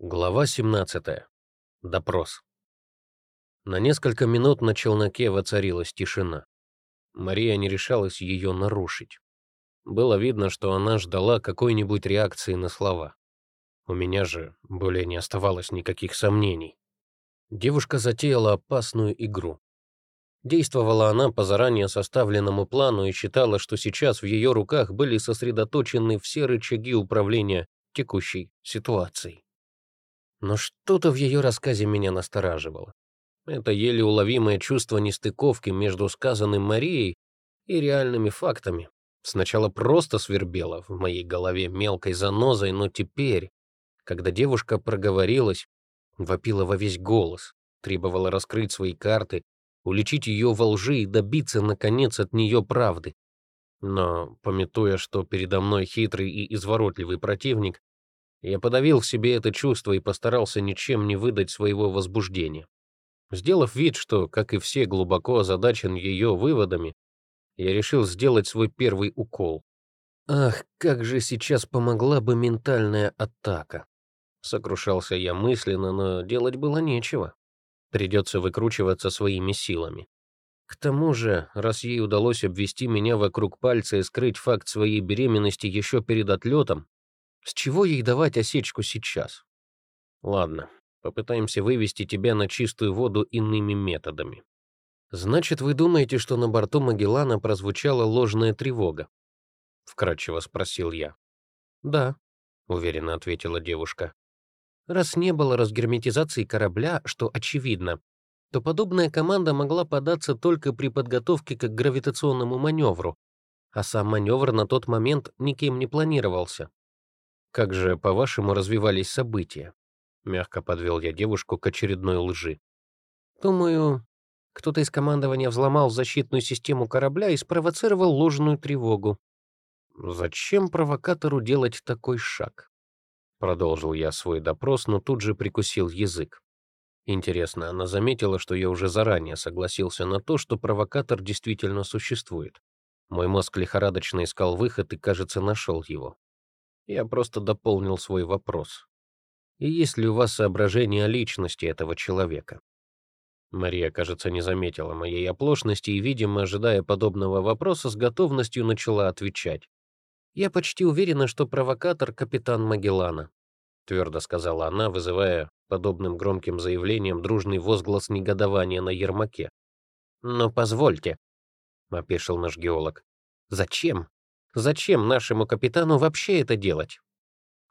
Глава 17. Допрос. На несколько минут на челноке воцарилась тишина. Мария не решалась ее нарушить. Было видно, что она ждала какой-нибудь реакции на слова. У меня же более не оставалось никаких сомнений. Девушка затеяла опасную игру. Действовала она по заранее составленному плану и считала, что сейчас в ее руках были сосредоточены все рычаги управления текущей ситуацией. Но что-то в ее рассказе меня настораживало. Это еле уловимое чувство нестыковки между сказанным Марией и реальными фактами. Сначала просто свербело в моей голове мелкой занозой, но теперь, когда девушка проговорилась, вопила во весь голос, требовала раскрыть свои карты, уличить ее во лжи и добиться, наконец, от нее правды. Но, пометуя, что передо мной хитрый и изворотливый противник, я подавил в себе это чувство и постарался ничем не выдать своего возбуждения. Сделав вид, что, как и все, глубоко озадачен ее выводами, я решил сделать свой первый укол. «Ах, как же сейчас помогла бы ментальная атака!» Сокрушался я мысленно, но делать было нечего. Придется выкручиваться своими силами. К тому же, раз ей удалось обвести меня вокруг пальца и скрыть факт своей беременности еще перед отлетом, с чего ей давать осечку сейчас? Ладно, попытаемся вывести тебя на чистую воду иными методами. Значит, вы думаете, что на борту Магеллана прозвучала ложная тревога? Вкратчиво спросил я. Да, уверенно ответила девушка. Раз не было разгерметизации корабля, что очевидно, то подобная команда могла податься только при подготовке к гравитационному маневру, а сам маневр на тот момент никем не планировался. Как же, по-вашему, развивались события? Мягко подвел я девушку к очередной лжи. Думаю, кто-то из командования взломал защитную систему корабля и спровоцировал ложную тревогу. Зачем провокатору делать такой шаг? Продолжил я свой допрос, но тут же прикусил язык. Интересно, она заметила, что я уже заранее согласился на то, что провокатор действительно существует. Мой мозг лихорадочно искал выход и, кажется, нашел его. Я просто дополнил свой вопрос. И есть ли у вас соображение о личности этого человека? Мария, кажется, не заметила моей оплошности и, видимо, ожидая подобного вопроса, с готовностью начала отвечать. «Я почти уверена, что провокатор — капитан Магеллана», — твердо сказала она, вызывая подобным громким заявлением дружный возглас негодования на Ермаке. «Но позвольте», — опешил наш геолог. «Зачем? Зачем нашему капитану вообще это делать?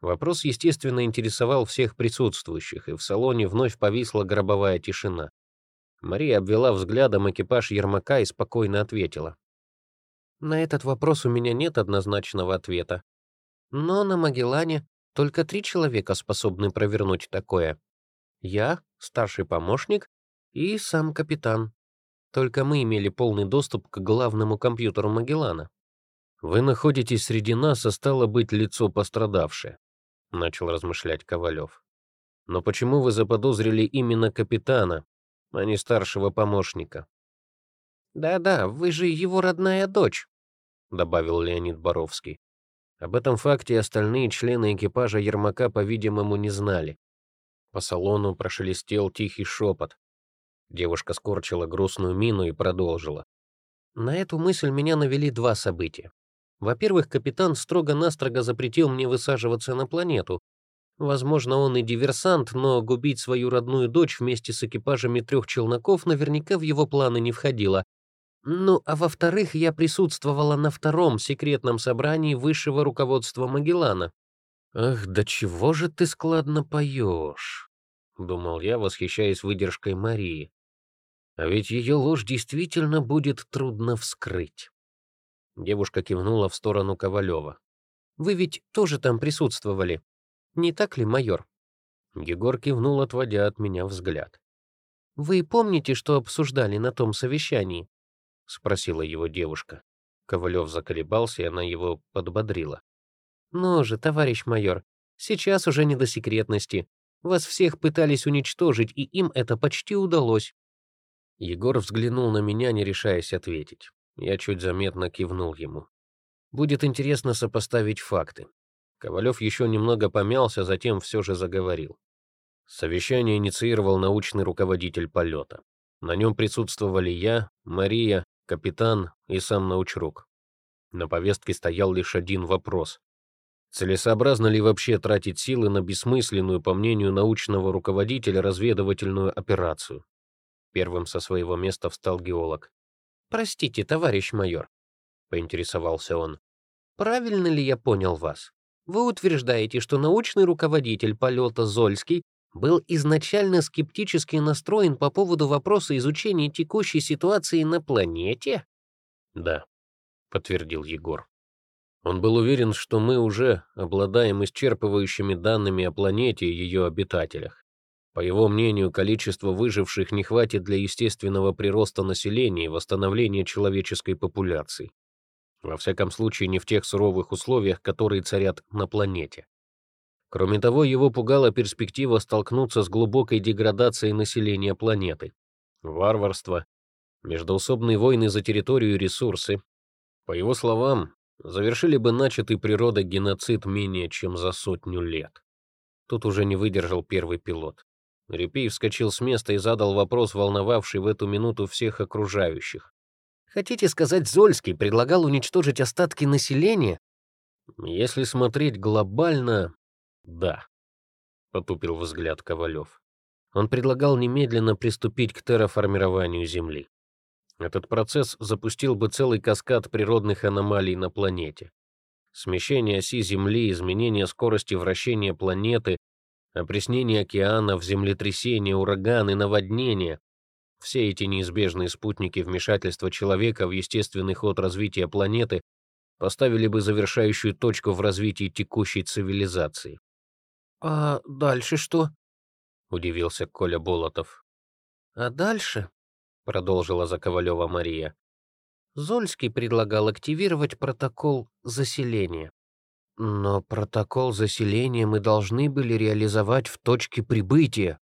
Вопрос, естественно, интересовал всех присутствующих, и в салоне вновь повисла гробовая тишина. Мария обвела взглядом экипаж Ермака и спокойно ответила. «На этот вопрос у меня нет однозначного ответа. Но на Магеллане только три человека способны провернуть такое. Я, старший помощник и сам капитан. Только мы имели полный доступ к главному компьютеру Магеллана. «Вы находитесь среди нас, а стало быть лицо пострадавшее», — начал размышлять Ковалев. «Но почему вы заподозрили именно капитана, а не старшего помощника?» «Да-да, вы же его родная дочь», — добавил Леонид Боровский. Об этом факте остальные члены экипажа Ермака, по-видимому, не знали. По салону прошелестел тихий шепот. Девушка скорчила грустную мину и продолжила. На эту мысль меня навели два события. Во-первых, капитан строго-настрого запретил мне высаживаться на планету. Возможно, он и диверсант, но губить свою родную дочь вместе с экипажами трех челноков наверняка в его планы не входило. Ну, а во-вторых, я присутствовала на втором секретном собрании высшего руководства Магеллана. «Ах, да чего же ты складно поешь?» — думал я, восхищаясь выдержкой Марии. «А ведь ее ложь действительно будет трудно вскрыть». Девушка кивнула в сторону Ковалева. «Вы ведь тоже там присутствовали, не так ли, майор?» Егор кивнул, отводя от меня взгляд. «Вы помните, что обсуждали на том совещании?» — спросила его девушка. Ковалев заколебался, и она его подбодрила. «Ну же, товарищ майор, сейчас уже не до секретности. Вас всех пытались уничтожить, и им это почти удалось». Егор взглянул на меня, не решаясь ответить. Я чуть заметно кивнул ему. Будет интересно сопоставить факты. Ковалев еще немного помялся, затем все же заговорил. Совещание инициировал научный руководитель полета. На нем присутствовали я, Мария, капитан и сам научрук. На повестке стоял лишь один вопрос. Целесообразно ли вообще тратить силы на бессмысленную, по мнению научного руководителя, разведывательную операцию? Первым со своего места встал геолог. «Простите, товарищ майор», — поинтересовался он. «Правильно ли я понял вас? Вы утверждаете, что научный руководитель полета Зольский был изначально скептически настроен по поводу вопроса изучения текущей ситуации на планете?» «Да», — подтвердил Егор. Он был уверен, что мы уже обладаем исчерпывающими данными о планете и ее обитателях. По его мнению, количество выживших не хватит для естественного прироста населения и восстановления человеческой популяции. Во всяком случае, не в тех суровых условиях, которые царят на планете. Кроме того, его пугала перспектива столкнуться с глубокой деградацией населения планеты. Варварство, междоусобные войны за территорию и ресурсы. По его словам, завершили бы начатый природой геноцид менее чем за сотню лет. Тут уже не выдержал первый пилот. Репей вскочил с места и задал вопрос, волновавший в эту минуту всех окружающих. «Хотите сказать, Зольский предлагал уничтожить остатки населения?» «Если смотреть глобально, да», — потупил взгляд Ковалев. Он предлагал немедленно приступить к терраформированию Земли. Этот процесс запустил бы целый каскад природных аномалий на планете. Смещение оси Земли, изменение скорости вращения планеты, опреснение океанов, землетрясения, ураганы, наводнения — все эти неизбежные спутники вмешательства человека в естественный ход развития планеты поставили бы завершающую точку в развитии текущей цивилизации. «А дальше что?» — удивился Коля Болотов. «А дальше?» продолжила Заковалева Мария. Зольский предлагал активировать протокол заселения. Но протокол заселения мы должны были реализовать в точке прибытия,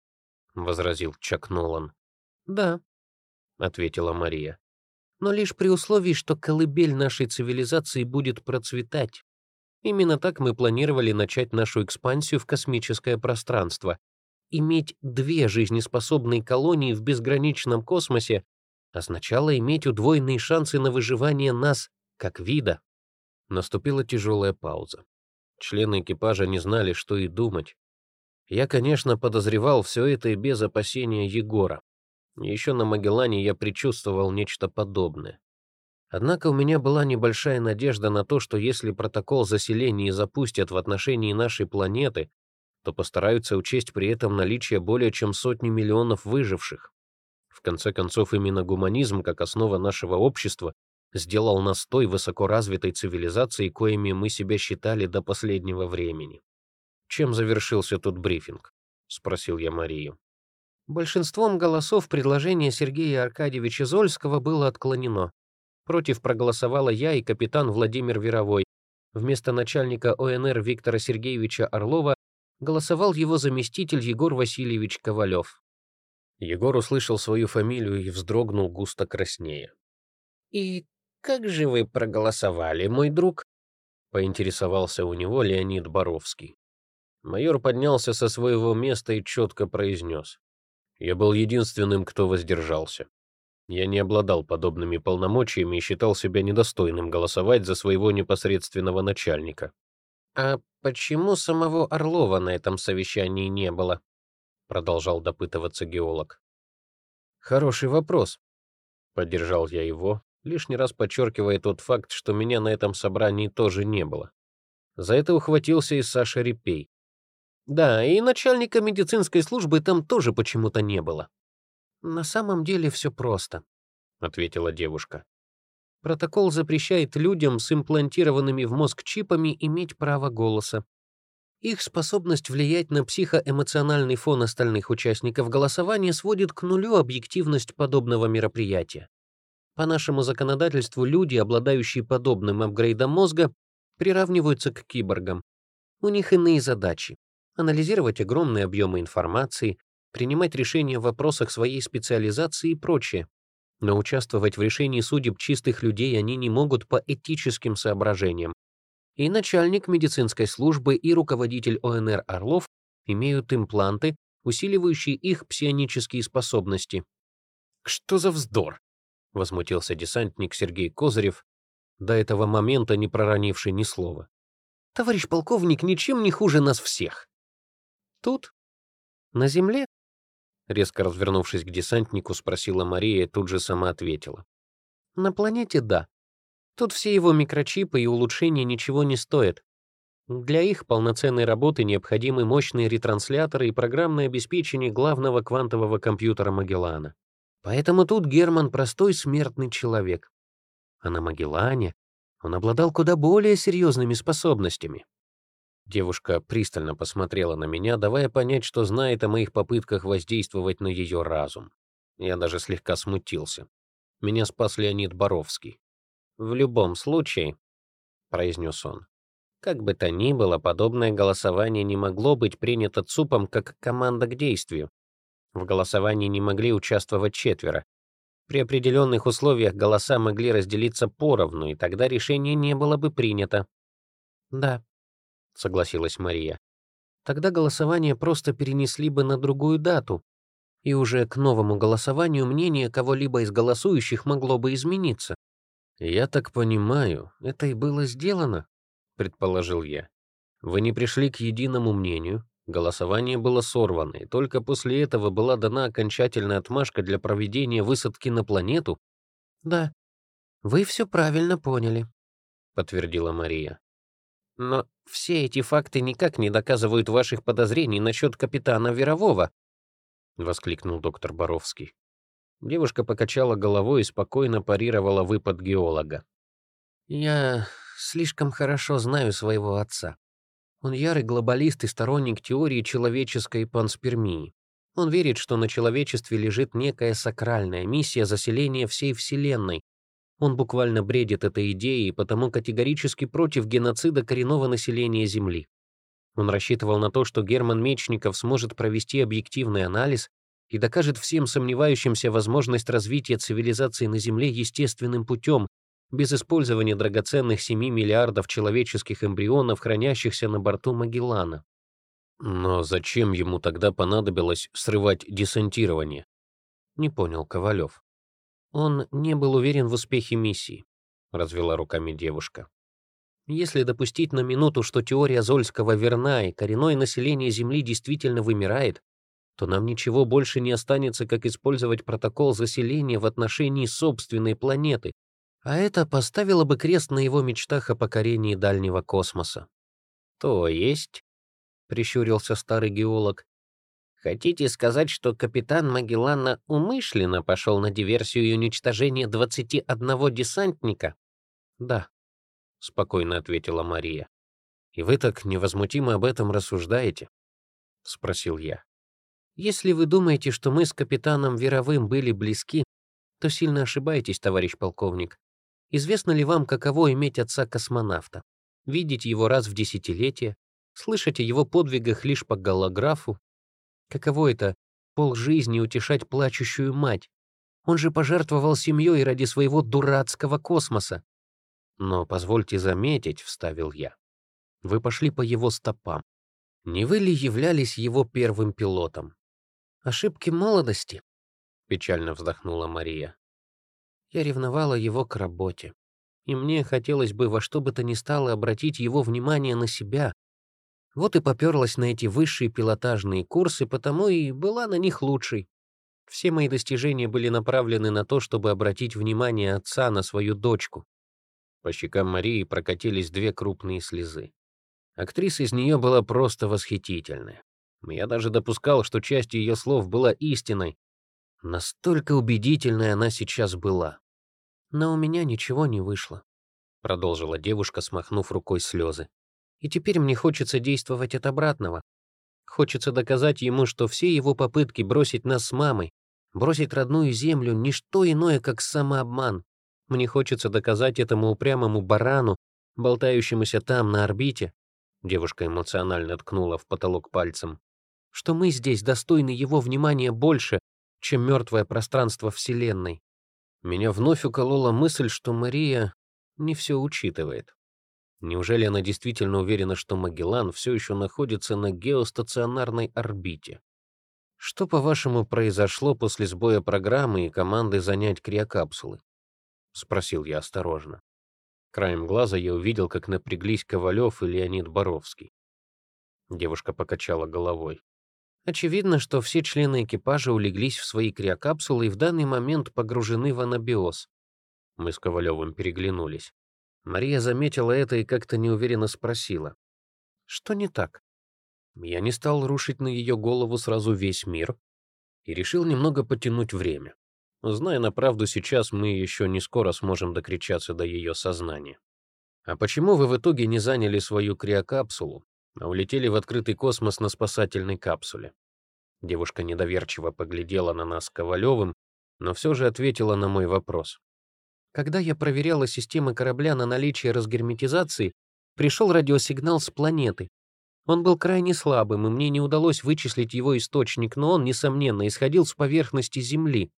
возразил Чак Нолан. Да, ответила Мария. Но лишь при условии, что колыбель нашей цивилизации будет процветать. Именно так мы планировали начать нашу экспансию в космическое пространство, иметь две жизнеспособные колонии в безграничном космосе означало иметь удвоенные шансы на выживание нас, как вида. Наступила тяжелая пауза. Члены экипажа не знали, что и думать. Я, конечно, подозревал все это и без опасения Егора. Еще на Магеллане я предчувствовал нечто подобное. Однако у меня была небольшая надежда на то, что если протокол заселения запустят в отношении нашей планеты, то постараются учесть при этом наличие более чем сотни миллионов выживших. В конце концов, именно гуманизм, как основа нашего общества, сделал нас той высокоразвитой цивилизацией, коими мы себя считали до последнего времени. «Чем завершился тот брифинг?» — спросил я Марию. Большинством голосов предложение Сергея Аркадьевича Зольского было отклонено. Против проголосовала я и капитан Владимир Веровой. Вместо начальника ОНР Виктора Сергеевича Орлова голосовал его заместитель Егор Васильевич Ковалев. Егор услышал свою фамилию и вздрогнул густо краснее. «И как же вы проголосовали, мой друг?» — поинтересовался у него Леонид Боровский. Майор поднялся со своего места и четко произнес. «Я был единственным, кто воздержался. Я не обладал подобными полномочиями и считал себя недостойным голосовать за своего непосредственного начальника. «А почему самого Орлова на этом совещании не было?» продолжал допытываться геолог. «Хороший вопрос», — поддержал я его, лишний раз подчеркивая тот факт, что меня на этом собрании тоже не было. За это ухватился и Саша Репей. Да, и начальника медицинской службы там тоже почему-то не было. «На самом деле все просто», — ответила девушка. Протокол запрещает людям с имплантированными в мозг чипами иметь право голоса. Их способность влиять на психоэмоциональный фон остальных участников голосования сводит к нулю объективность подобного мероприятия. По нашему законодательству люди, обладающие подобным апгрейдом мозга, приравниваются к киборгам. У них иные задачи — анализировать огромные объемы информации, принимать решения в вопросах своей специализации и прочее но участвовать в решении судеб чистых людей они не могут по этическим соображениям. И начальник медицинской службы, и руководитель ОНР Орлов имеют импланты, усиливающие их псионические способности. «Что за вздор?» — возмутился десантник Сергей Козырев, до этого момента не проронивший ни слова. «Товарищ полковник ничем не хуже нас всех». «Тут? На земле?» Резко развернувшись к десантнику, спросила Мария и тут же сама ответила. «На планете — да. Тут все его микрочипы и улучшения ничего не стоят. Для их полноценной работы необходимы мощные ретрансляторы и программное обеспечение главного квантового компьютера Магеллана. Поэтому тут Герман простой смертный человек. А на Магеллане он обладал куда более серьезными способностями. Девушка пристально посмотрела на меня, давая понять, что знает о моих попытках воздействовать на ее разум. Я даже слегка смутился. Меня спас Леонид Боровский. «В любом случае», — произнес он, как бы то ни было, подобное голосование не могло быть принято ЦУПом как команда к действию. В голосовании не могли участвовать четверо. При определенных условиях голоса могли разделиться поровну, и тогда решение не было бы принято. «Да», — согласилась Мария. «Тогда голосование просто перенесли бы на другую дату, и уже к новому голосованию мнение кого-либо из голосующих могло бы измениться». «Я так понимаю, это и было сделано», — предположил я. «Вы не пришли к единому мнению, голосование было сорвано, и только после этого была дана окончательная отмашка для проведения высадки на планету?» «Да, вы все правильно поняли», — подтвердила Мария. «Но все эти факты никак не доказывают ваших подозрений насчет капитана Верового», — воскликнул доктор Боровский. Девушка покачала головой и спокойно парировала выпад геолога. «Я слишком хорошо знаю своего отца. Он ярый глобалист и сторонник теории человеческой панспермии. Он верит, что на человечестве лежит некая сакральная миссия заселения всей Вселенной. Он буквально бредит этой идеей и потому категорически против геноцида коренного населения Земли. Он рассчитывал на то, что Герман Мечников сможет провести объективный анализ и докажет всем сомневающимся возможность развития цивилизации на Земле естественным путем, без использования драгоценных 7 миллиардов человеческих эмбрионов, хранящихся на борту Магеллана. Но зачем ему тогда понадобилось срывать десантирование? Не понял Ковалев. Он не был уверен в успехе миссии, развела руками девушка. Если допустить на минуту, что теория Зольского верна и коренное население Земли действительно вымирает, то нам ничего больше не останется, как использовать протокол заселения в отношении собственной планеты, а это поставило бы крест на его мечтах о покорении дальнего космоса. «То есть», — прищурился старый геолог, «хотите сказать, что капитан Магеллана умышленно пошел на диверсию и уничтожение 21 десантника?» «Да», — спокойно ответила Мария. «И вы так невозмутимо об этом рассуждаете?» — спросил я. «Если вы думаете, что мы с капитаном Веровым были близки, то сильно ошибаетесь, товарищ полковник. Известно ли вам, каково иметь отца-космонавта? Видеть его раз в десятилетие, слышать о его подвигах лишь по голографу? Каково это — полжизни утешать плачущую мать? Он же пожертвовал семьей ради своего дурацкого космоса. Но позвольте заметить, — вставил я, — вы пошли по его стопам. Не вы ли являлись его первым пилотом? Ошибки молодости, — печально вздохнула Мария. Я ревновала его к работе. И мне хотелось бы во что бы то ни стало обратить его внимание на себя. Вот и поперлась на эти высшие пилотажные курсы, потому и была на них лучшей. Все мои достижения были направлены на то, чтобы обратить внимание отца на свою дочку. По щекам Марии прокатились две крупные слезы. Актриса из нее была просто восхитительная. Я даже допускал, что часть ее слов была истиной, Настолько убедительной она сейчас была. Но у меня ничего не вышло, продолжила девушка, смахнув рукой слезы. И теперь мне хочется действовать от обратного. Хочется доказать ему, что все его попытки бросить нас с мамой, бросить родную землю — ничто иное, как самообман. Мне хочется доказать этому упрямому барану, болтающемуся там, на орбите, девушка эмоционально ткнула в потолок пальцем, что мы здесь достойны его внимания больше, чем мертвое пространство Вселенной. Меня вновь уколола мысль, что Мария не все учитывает. Неужели она действительно уверена, что Магеллан все еще находится на геостационарной орбите? Что, по-вашему, произошло после сбоя программы и команды занять криокапсулы? Спросил я осторожно. Краем глаза я увидел, как напряглись Ковалев и Леонид Боровский. Девушка покачала головой. Очевидно, что все члены экипажа улеглись в свои криокапсулы и в данный момент погружены в анабиоз. Мы с Ковалевым переглянулись. Мария заметила это и как-то неуверенно спросила. «Что не так?» Я не стал рушить на ее голову сразу весь мир и решил немного потянуть время. Зная на правду, сейчас мы еще не скоро сможем докричаться до ее сознания. «А почему вы в итоге не заняли свою криокапсулу, а улетели в открытый космос на спасательной капсуле?» Девушка недоверчиво поглядела на нас с Ковалевым, но все же ответила на мой вопрос. Когда я проверяла системы корабля на наличие разгерметизации, пришел радиосигнал с планеты. Он был крайне слабым, и мне не удалось вычислить его источник, но он, несомненно, исходил с поверхности Земли.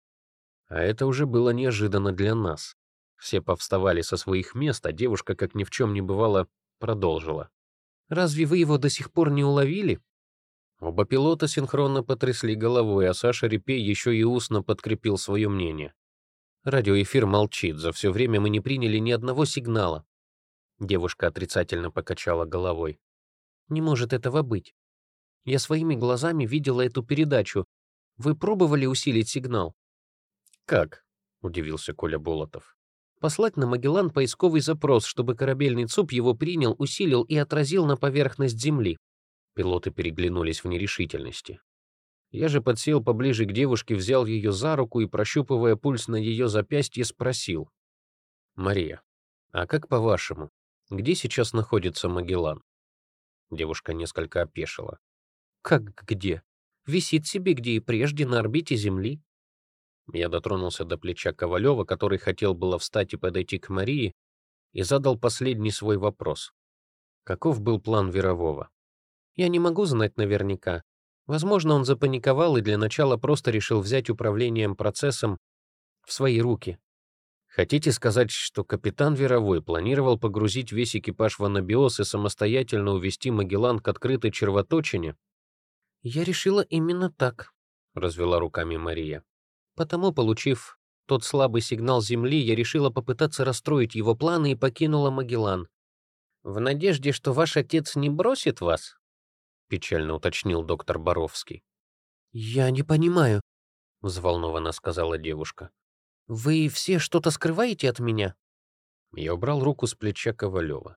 А это уже было неожиданно для нас. Все повставали со своих мест, а девушка, как ни в чем не бывало, продолжила. «Разве вы его до сих пор не уловили?» Оба пилота синхронно потрясли головой, а Саша Репей еще и устно подкрепил свое мнение. Радиоэфир молчит, за все время мы не приняли ни одного сигнала. Девушка отрицательно покачала головой. Не может этого быть. Я своими глазами видела эту передачу. Вы пробовали усилить сигнал? Как? Удивился Коля Болотов. Послать на Магеллан поисковый запрос, чтобы корабельный ЦУП его принял, усилил и отразил на поверхность Земли. Пилоты переглянулись в нерешительности. Я же подсел поближе к девушке, взял ее за руку и, прощупывая пульс на ее запястье, спросил. «Мария, а как по-вашему, где сейчас находится Магеллан?» Девушка несколько опешила. «Как где? Висит себе где и прежде на орбите Земли». Я дотронулся до плеча Ковалева, который хотел было встать и подойти к Марии, и задал последний свой вопрос. Каков был план Верового? Я не могу знать наверняка, Возможно, он запаниковал и для начала просто решил взять управлением процессом в свои руки. Хотите сказать, что капитан Веровой планировал погрузить весь экипаж в анабиоз и самостоятельно увести Магеллан к открытой червоточине? Я решила именно так, развела руками Мария. Потому, получив тот слабый сигнал Земли, я решила попытаться расстроить его планы и покинула Магеллан. В надежде, что ваш отец не бросит вас, печально уточнил доктор Боровский. «Я не понимаю», — взволнованно сказала девушка. «Вы все что-то скрываете от меня?» Я убрал руку с плеча Ковалева.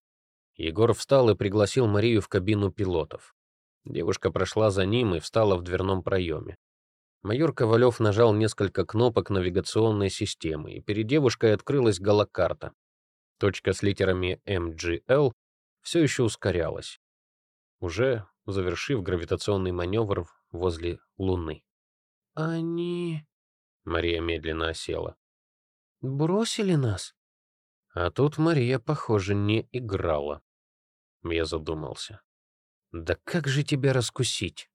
Егор встал и пригласил Марию в кабину пилотов. Девушка прошла за ним и встала в дверном проеме. Майор Ковалев нажал несколько кнопок навигационной системы, и перед девушкой открылась галокарта. Точка с литерами MGL все еще ускорялась. Уже завершив гравитационный маневр возле Луны. «Они...» — Мария медленно осела. «Бросили нас?» А тут Мария, похоже, не играла. Я задумался. «Да как же тебя раскусить?»